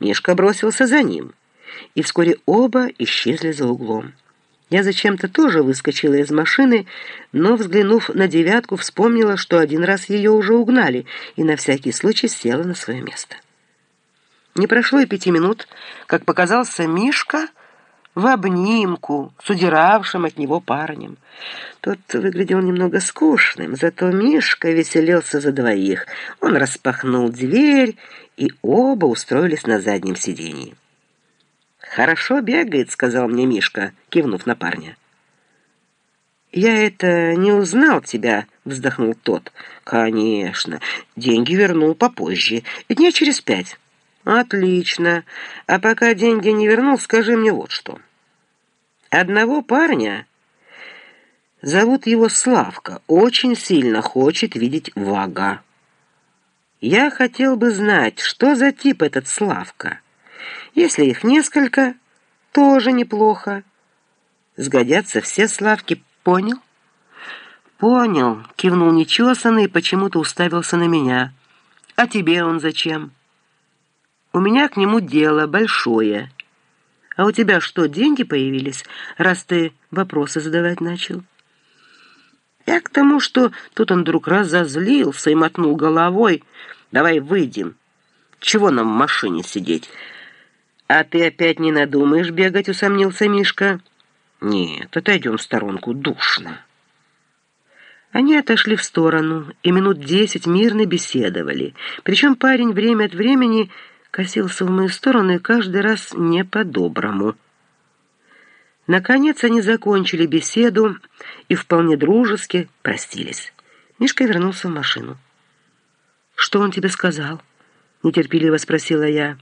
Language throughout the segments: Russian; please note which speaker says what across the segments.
Speaker 1: Мишка бросился за ним, и вскоре оба исчезли за углом. Я зачем-то тоже выскочила из машины, но, взглянув на девятку, вспомнила, что один раз ее уже угнали, и на всякий случай села на свое место. Не прошло и пяти минут, как показался Мишка в обнимку с удиравшим от него парнем. Тот выглядел немного скучным, зато Мишка веселился за двоих. Он распахнул дверь, и оба устроились на заднем сиденье. «Хорошо бегает», — сказал мне Мишка, кивнув на парня. «Я это не узнал тебя», — вздохнул тот. «Конечно. Деньги вернул попозже, дня через пять». «Отлично. А пока деньги не вернул, скажи мне вот что. Одного парня, зовут его Славка, очень сильно хочет видеть Вага. Я хотел бы знать, что за тип этот Славка. Если их несколько, тоже неплохо. Сгодятся все Славки, понял?» «Понял», — кивнул нечесанный и почему-то уставился на меня. «А тебе он зачем?» У меня к нему дело большое. А у тебя что, деньги появились, раз ты вопросы задавать начал? Я к тому, что тут он вдруг разозлился и мотнул головой. Давай выйдем. Чего нам в машине сидеть? А ты опять не надумаешь бегать, усомнился Мишка. Нет, отойдем в сторонку, душно. Они отошли в сторону и минут десять мирно беседовали. Причем парень время от времени косился в мою сторону и каждый раз не по-доброму. Наконец они закончили беседу и вполне дружески простились. Мишка вернулся в машину. «Что он тебе сказал?» — нетерпеливо спросила я.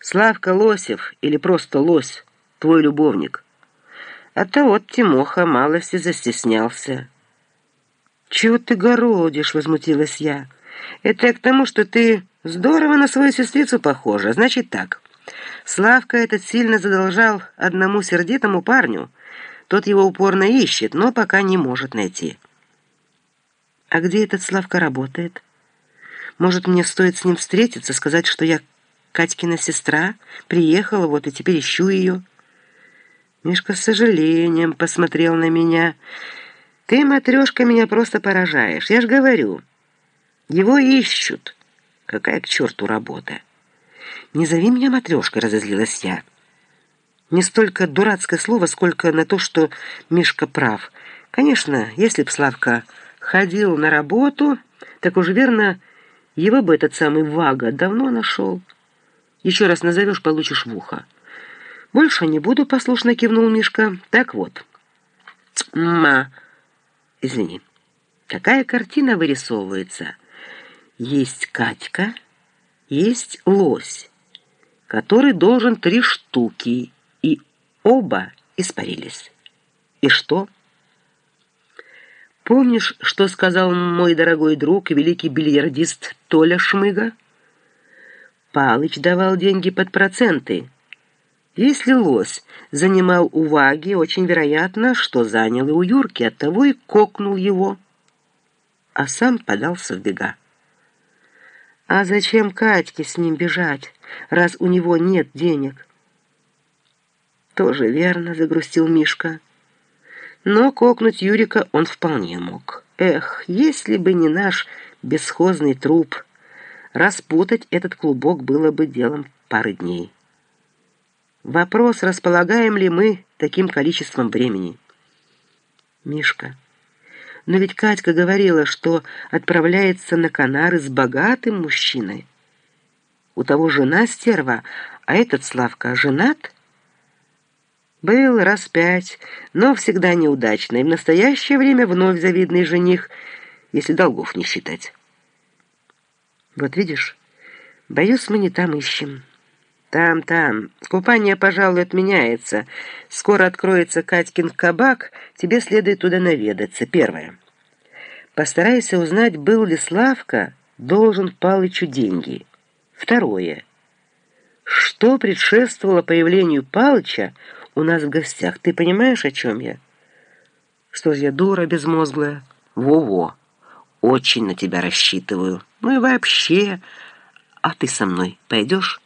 Speaker 1: «Славка Лосев или просто Лось, твой любовник». А-то вот Тимоха малости застеснялся. «Чего ты городишь?» — возмутилась я. «Это я к тому, что ты Здорово на свою сестрицу похоже. Значит так. Славка этот сильно задолжал одному сердитому парню. Тот его упорно ищет, но пока не может найти. А где этот Славка работает? Может, мне стоит с ним встретиться, сказать, что я Катькина сестра, приехала вот и теперь ищу ее? Мишка с сожалением посмотрел на меня. Ты, матрешка, меня просто поражаешь. Я ж говорю, его ищут. Какая к черту работа? «Не зови меня матрешкой», — разозлилась я. Не столько дурацкое слово, сколько на то, что Мишка прав. Конечно, если б Славка ходил на работу, так уж верно, его бы этот самый Вага давно нашел. Еще раз назовешь, получишь в ухо. «Больше не буду», — послушно кивнул Мишка. «Так вот». «Ма, извини, какая картина вырисовывается?» Есть Катька, есть лось, который должен три штуки, и оба испарились. И что? Помнишь, что сказал мой дорогой друг, великий бильярдист Толя Шмыга? Палыч давал деньги под проценты. Если лось занимал у Ваги, очень вероятно, что занял и у Юрки, оттого и кокнул его, а сам подался в бега. А зачем Катьке с ним бежать, раз у него нет денег? Тоже верно, загрустил Мишка. Но кокнуть Юрика он вполне мог. Эх, если бы не наш бесхозный труп, распутать этот клубок было бы делом пары дней. Вопрос, располагаем ли мы таким количеством времени? Мишка, но ведь Катька говорила, что отправляется на Канары с богатым мужчиной. У того жена стерва, а этот Славка женат? Был раз пять, но всегда неудачно, и в настоящее время вновь завидный жених, если долгов не считать. Вот видишь, боюсь, мы не там ищем». «Там, там. Купание, пожалуй, отменяется. Скоро откроется Катькин кабак, тебе следует туда наведаться. Первое. Постарайся узнать, был ли Славка должен Палычу деньги. Второе. Что предшествовало появлению Палыча у нас в гостях? Ты понимаешь, о чем я? Что я дура безмозглая? Во-во. Очень на тебя рассчитываю. Ну и вообще. А ты со мной пойдешь?»